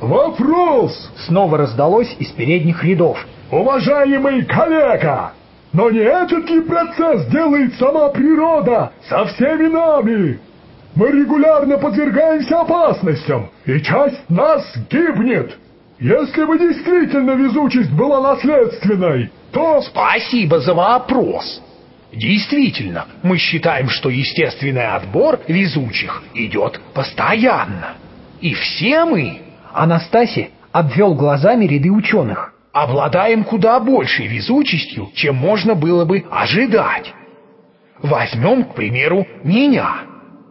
Вопрос! Снова раздалось из передних рядов. Уважаемый коллега! Но не этот ли процесс делает сама природа со всеми нами? Мы регулярно подвергаемся опасностям, и часть нас гибнет. Если бы действительно везучесть была наследственной, то... Спасибо за вопрос. Действительно, мы считаем, что естественный отбор везучих идет постоянно. И все мы... Анастасий обвел глазами ряды ученых. Обладаем куда большей везучестью, чем можно было бы ожидать. Возьмем, к примеру, меня.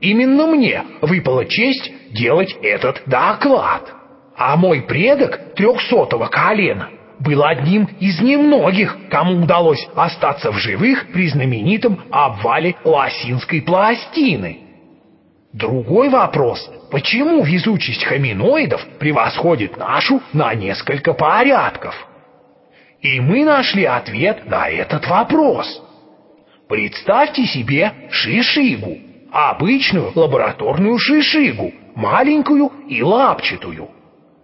Именно мне выпала честь делать этот доклад. А мой предок трехсотого колена был одним из немногих, кому удалось остаться в живых при знаменитом обвале Лосинской пластины. Другой вопрос, почему везучесть хоминоидов превосходит нашу на несколько порядков? И мы нашли ответ на этот вопрос. Представьте себе шишигу, обычную лабораторную шишигу, маленькую и лапчатую.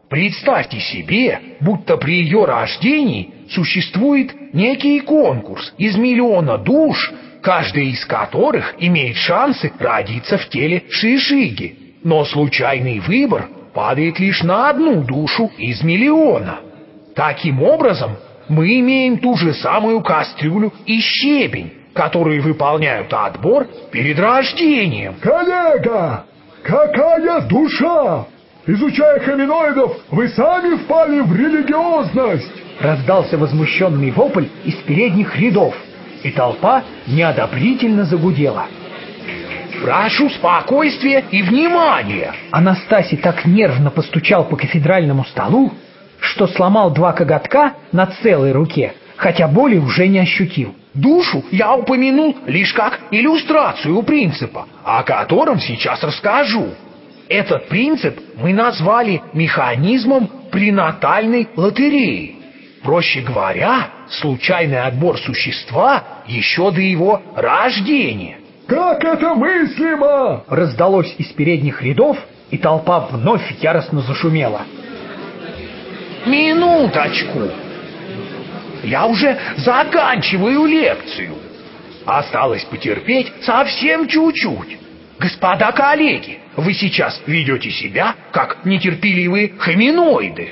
Представьте себе, будто при ее рождении существует некий конкурс из миллиона душ, каждая из которых имеет шансы родиться в теле шишиги, но случайный выбор падает лишь на одну душу из миллиона. Таким образом, мы имеем ту же самую кастрюлю и щебень, которые выполняют отбор перед рождением. Коллега, какая душа! Изучая хоминоидов, вы сами впали в религиозность!» Раздался возмущенный вопль из передних рядов, и толпа неодобрительно загудела. «Прошу спокойствия и внимания!» Анастасий так нервно постучал по кафедральному столу, что сломал два коготка на целой руке, хотя боли уже не ощутил. Душу я упомянул лишь как иллюстрацию принципа, о котором сейчас расскажу. Этот принцип мы назвали механизмом пренатальной лотереи. Проще говоря, случайный отбор существа еще до его рождения. «Как это мыслимо?» Раздалось из передних рядов, и толпа вновь яростно зашумела. «Минуточку! Я уже заканчиваю лекцию. Осталось потерпеть совсем чуть-чуть. Господа коллеги, вы сейчас ведете себя, как нетерпеливые хоминоиды.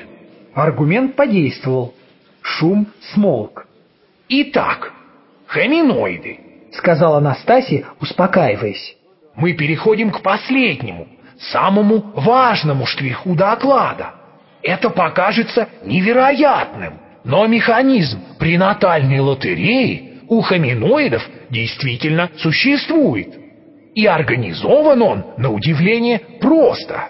Аргумент подействовал. Шум смолк. Итак, хоминоиды, сказала Анастасия, успокаиваясь. Мы переходим к последнему, самому важному штриху доклада. Это покажется невероятным, но механизм пренатальной лотереи у хоминоидов действительно существует. И организован он, на удивление, просто.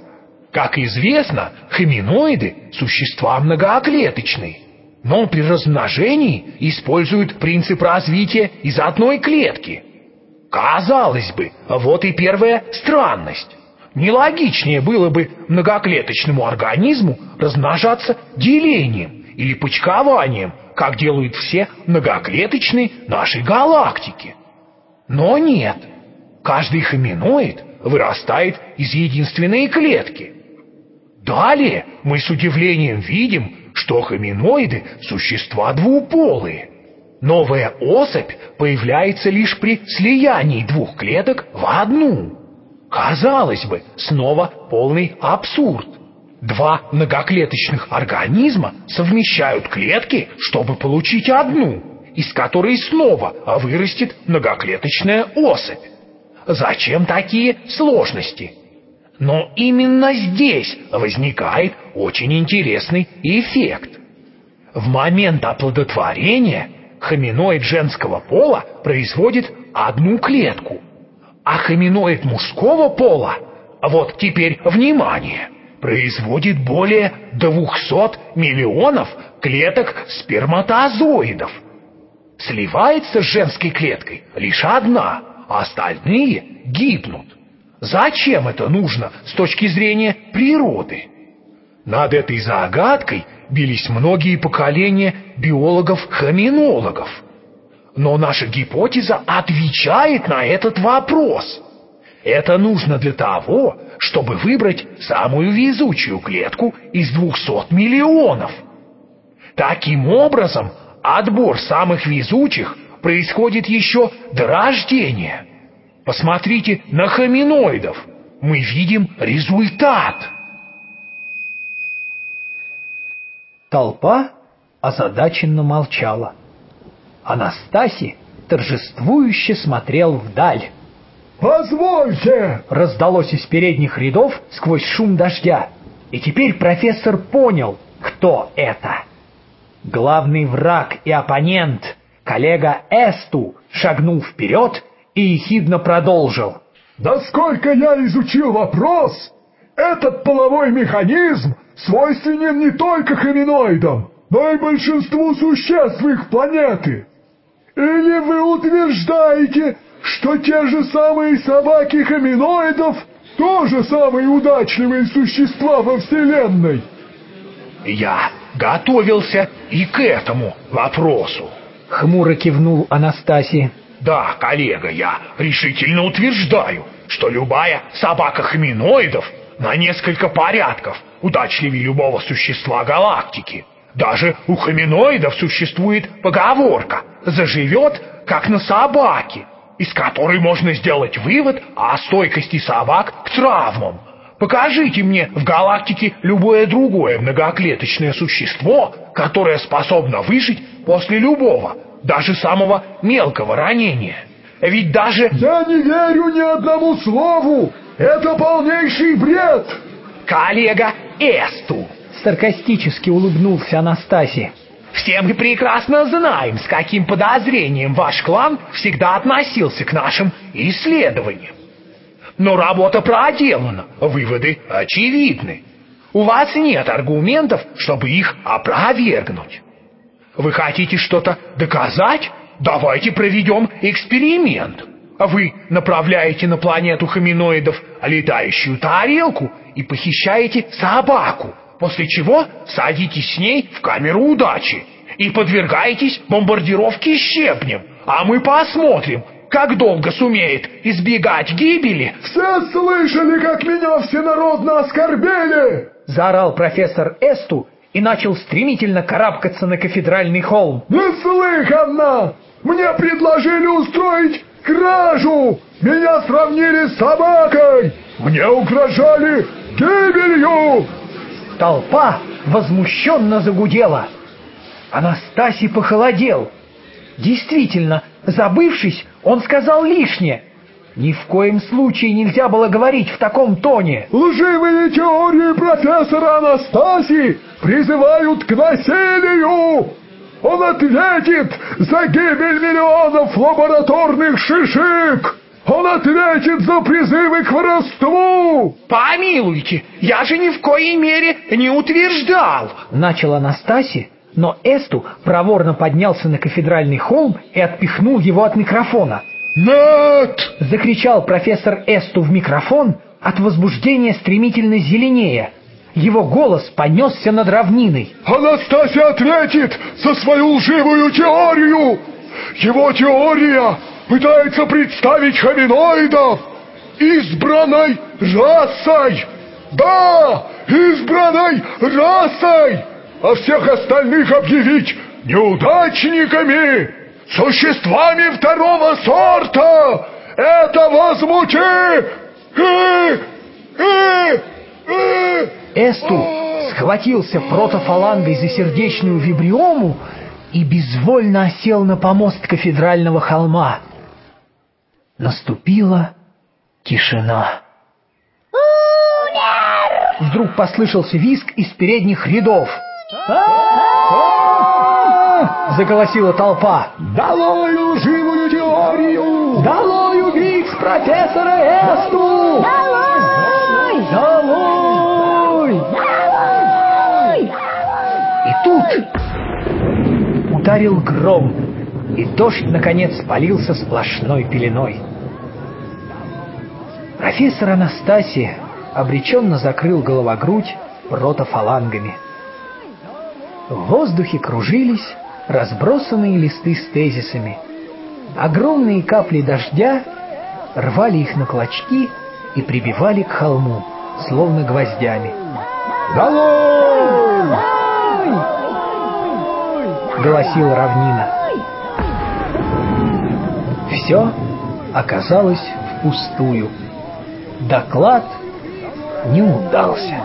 Как известно, хоминоиды – существа многоклеточные, но при размножении используют принцип развития из одной клетки. Казалось бы, вот и первая странность. Нелогичнее было бы многоклеточному организму размножаться делением или почкованием, как делают все многоклеточные нашей галактики. Но нет – Каждый хоминоид вырастает из единственной клетки. Далее мы с удивлением видим, что хоминоиды – существа двуполые. Новая особь появляется лишь при слиянии двух клеток в одну. Казалось бы, снова полный абсурд. Два многоклеточных организма совмещают клетки, чтобы получить одну, из которой снова вырастет многоклеточная особь. Зачем такие сложности? Но именно здесь возникает очень интересный эффект. В момент оплодотворения хоминоид женского пола производит одну клетку, а хоминоид мужского пола, вот теперь внимание, производит более 200 миллионов клеток сперматозоидов. Сливается с женской клеткой лишь одна – а остальные гибнут. Зачем это нужно с точки зрения природы? Над этой загадкой бились многие поколения биологов-хоминологов. Но наша гипотеза отвечает на этот вопрос. Это нужно для того, чтобы выбрать самую везучую клетку из 200 миллионов. Таким образом, отбор самых везучих происходит еще до рождения. Посмотрите на хоминоидов. Мы видим результат. Толпа озадаченно молчала. Анастасий торжествующе смотрел вдаль. «Позвольте!» Раздалось из передних рядов сквозь шум дождя. И теперь профессор понял, кто это. Главный враг и оппонент, коллега Эсту, шагнул вперед и ехидно продолжил. «Да сколько я изучил вопрос, этот половой механизм свойственен не только хоминоидам, но и большинству существ их планеты. Или вы утверждаете, что те же самые собаки хоминоидов тоже самые удачливые существа во Вселенной? Я готовился и к этому вопросу. Хмуро кивнул Анастасий. Да, коллега, я решительно утверждаю, что любая собака хоминоидов на несколько порядков удачливее любого существа галактики. Даже у хоминоидов существует поговорка «заживет, как на собаке», из которой можно сделать вывод о стойкости собак к травмам. Покажите мне в галактике любое другое многоклеточное существо, которое способно выжить после любого, даже самого мелкого ранения. Ведь даже... Я не верю ни одному слову! Это полнейший бред! Коллега Эсту, Саркастически улыбнулся Анастасий. Все мы прекрасно знаем, с каким подозрением ваш клан всегда относился к нашим исследованиям. Но работа проделана, выводы очевидны. У вас нет аргументов, чтобы их опровергнуть. Вы хотите что-то доказать? Давайте проведем эксперимент. Вы направляете на планету хоминоидов летающую тарелку и похищаете собаку после чего садитесь с ней в камеру удачи и подвергаетесь бомбардировке щепнем, а мы посмотрим, как долго сумеет избегать гибели. Все слышали, как меня всенародно оскорбили? Заорал профессор Эсту и начал стремительно карабкаться на кафедральный холм. Неслыханно! Мне предложили устроить кражу! Меня сравнили с собакой! Мне угрожали гибелью! Толпа возмущенно загудела. Анастасий похолодел. Действительно, забывшись, он сказал лишнее. Ни в коем случае нельзя было говорить в таком тоне. Лживые теории профессора Анастасии призывают к насилию! Он ответит за гибель миллионов лабораторных шишек! Он ответит за призывы к воровству! Помилуйте, я же ни в коей мере не утверждал. Начал Анастасий, но Эсту проворно поднялся на кафедральный холм и отпихнул его от микрофона. «Нет!» — закричал профессор Эсту в микрофон от возбуждения стремительно зеленее. Его голос понесся над равниной. «Анастасия ответит за свою лживую теорию! Его теория пытается представить хоминоидов избранной расой! Да, избранной расой! А всех остальных объявить неудачниками, существами второго сорта! Это возмути! Э, э, э. Эсту схватился протофалангой за сердечную вибриому и безвольно осел на помост кафедрального холма. Наступила тишина. Вдруг послышался визг из передних рядов. Заголосила толпа. Долой лживую теорию! Долой убийц профессора Эсту! Долой! Долой! Ударил гром, и дождь, наконец, полился сплошной пеленой. Профессор Анастасия обреченно закрыл головогрудь протофалангами. В воздухе кружились разбросанные листы с тезисами. Огромные капли дождя рвали их на клочки и прибивали к холму. словно гвоздями. «Долой!» — голосила равнина. Все оказалось впустую. Доклад не удался.